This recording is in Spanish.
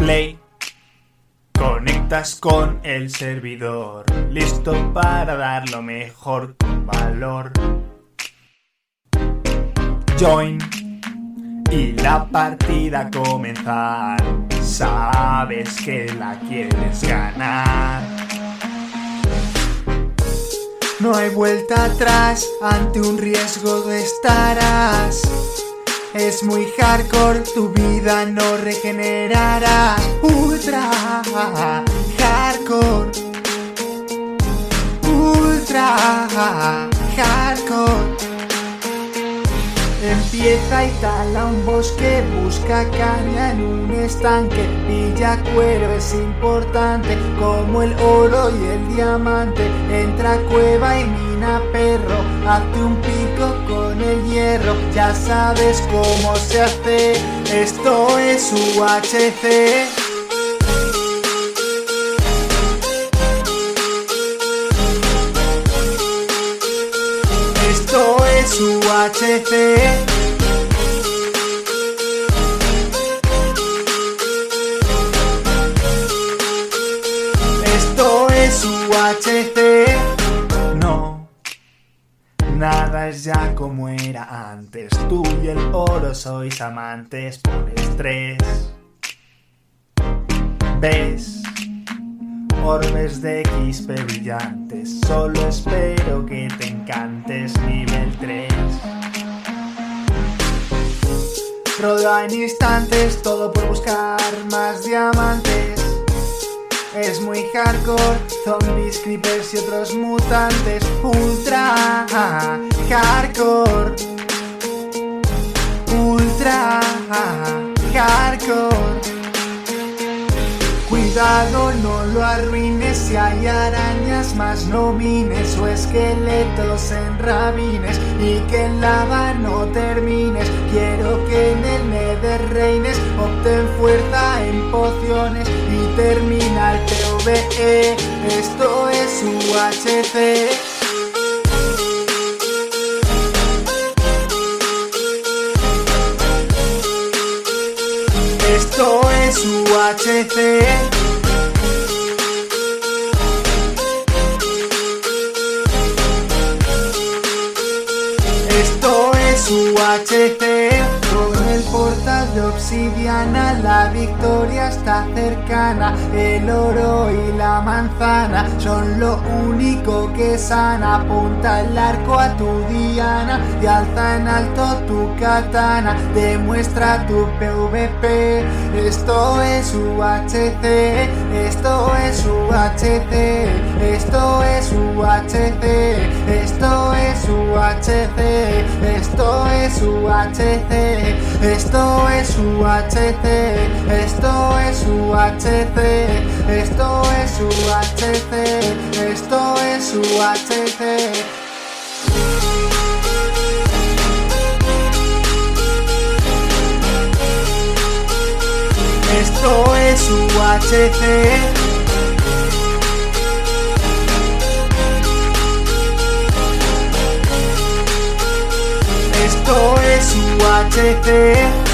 play. Conectas con el servidor, listo para dar lo mejor valor. Join y la partida comenzar. Sabes que la quieres ganar. No hay vuelta atrás, ante un riesgo estarás. Es muy hardcore, tu vida no regenerará. Ultra hardcore. Ultra hardcore. Empieza y tala un bosque, busca caña en un estanque, pilla cuero es importante, como el oro y el diamante, entra cueva y mina perro, hazte un pico con el hierro, ya sabes cómo se hace, esto es UHC. Esto es UHC. Ya como era antes. Tú y el oro sois amantes por estrés. ¿Ves? Orbes de XP brillantes, solo espero que te encantes nivel 3. Roda en instantes, todo por buscar más diamantes. Hardcore, zombies, creepers y otros mutantes. Ultra hardcore. Ultra hardcore. Cuidado, no lo arruines si hay arañas más no mines o esqueletos en rabines y que en lava no termines. Quiero que en el nether reines, obtén fuerza en pociones y termina PvE. Esto es UHC. Esto es UHC. Esto es UHC. Con el portal obsidiana, la victoria está cercana. El oro y la manzana son lo único que sana. Apunta el arco a tu diana y alza en alto tu katana. Demuestra tu PvP. Esto es UHC. Esto es UHC. Esto es UHC. Esto es UHC. Esto es UHC. Esto es UHC. Esto es UHC. Esto es UHC. Esto es UHC. Esto es UHC. I take it.